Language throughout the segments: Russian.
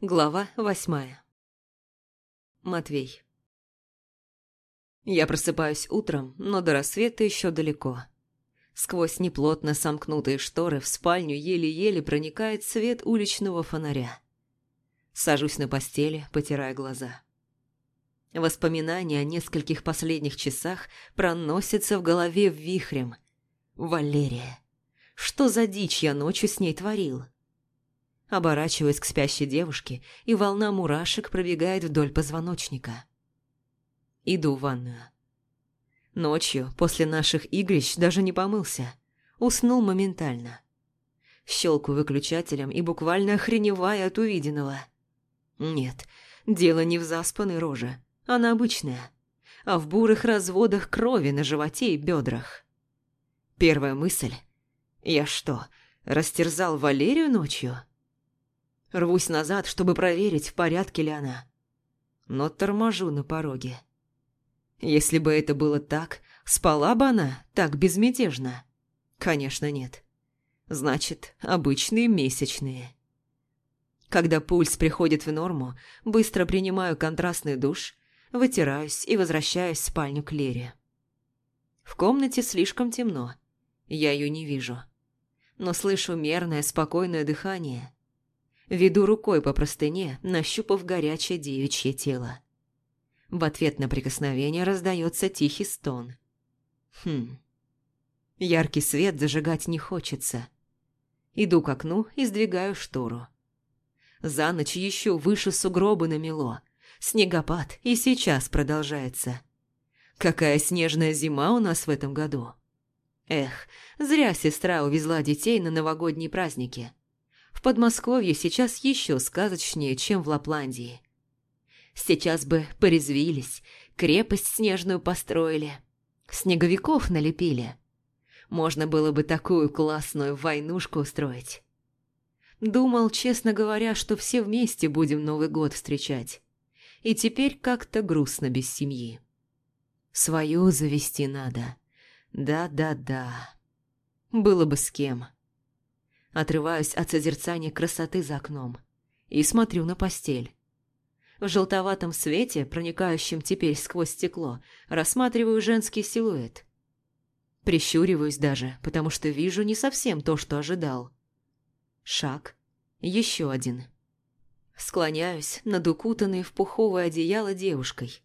Глава восьмая. Матвей. Я просыпаюсь утром, но до рассвета еще далеко. Сквозь неплотно сомкнутые шторы в спальню еле-еле проникает свет уличного фонаря. Сажусь на постели, потирая глаза. Воспоминания о нескольких последних часах проносятся в голове вихрем. Валерия. Что за дичь я ночью с ней творил? Оборачиваюсь к спящей девушке, и волна мурашек пробегает вдоль позвоночника. Иду в ванную. Ночью, после наших игрищ, даже не помылся. Уснул моментально. Щелкаю выключателем и буквально охреневая от увиденного. Нет, дело не в заспанной роже. Она обычная. А в бурых разводах крови на животе и бедрах. Первая мысль. Я что, растерзал Валерию ночью? Рвусь назад, чтобы проверить, в порядке ли она. Но торможу на пороге. Если бы это было так, спала бы она так безмятежно? Конечно, нет. Значит, обычные месячные. Когда пульс приходит в норму, быстро принимаю контрастный душ, вытираюсь и возвращаюсь в спальню к Лере. В комнате слишком темно. Я ее не вижу. Но слышу мерное, спокойное дыхание. Веду рукой по простыне, нащупав горячее девичье тело. В ответ на прикосновение раздается тихий стон. Хм. Яркий свет зажигать не хочется. Иду к окну и сдвигаю штору. За ночь еще выше сугробы намело. Снегопад и сейчас продолжается. Какая снежная зима у нас в этом году. Эх, зря сестра увезла детей на новогодние праздники. Подмосковье сейчас еще сказочнее, чем в Лапландии. Сейчас бы порезвились, крепость снежную построили, снеговиков налепили. Можно было бы такую классную войнушку устроить. Думал, честно говоря, что все вместе будем Новый год встречать. И теперь как-то грустно без семьи. Свою завести надо. Да-да-да. Было бы с кем. Отрываюсь от созерцания красоты за окном и смотрю на постель. В желтоватом свете, проникающем теперь сквозь стекло, рассматриваю женский силуэт. Прищуриваюсь даже, потому что вижу не совсем то, что ожидал. Шаг. Еще один. Склоняюсь над укутанной в пуховое одеяло девушкой.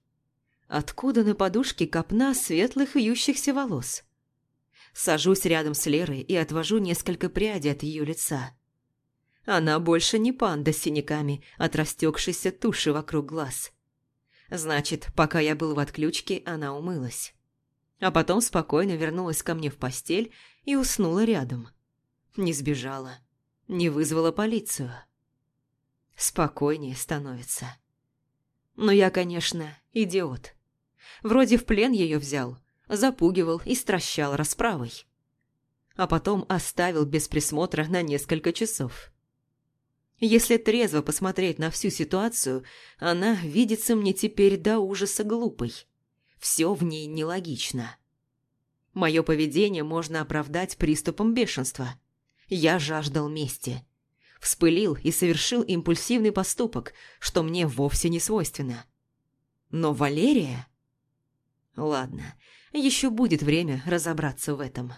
Откуда на подушке копна светлых вьющихся волос? Сажусь рядом с Лерой и отвожу несколько прядей от ее лица. Она больше не панда с синяками от растекшейся туши вокруг глаз. Значит, пока я был в отключке, она умылась. А потом спокойно вернулась ко мне в постель и уснула рядом. Не сбежала, не вызвала полицию. Спокойнее становится. Но я, конечно, идиот. Вроде в плен ее взял – запугивал и стращал расправой. А потом оставил без присмотра на несколько часов. Если трезво посмотреть на всю ситуацию, она видится мне теперь до ужаса глупой. Все в ней нелогично. Мое поведение можно оправдать приступом бешенства. Я жаждал мести. Вспылил и совершил импульсивный поступок, что мне вовсе не свойственно. Но Валерия... Ладно, еще будет время разобраться в этом.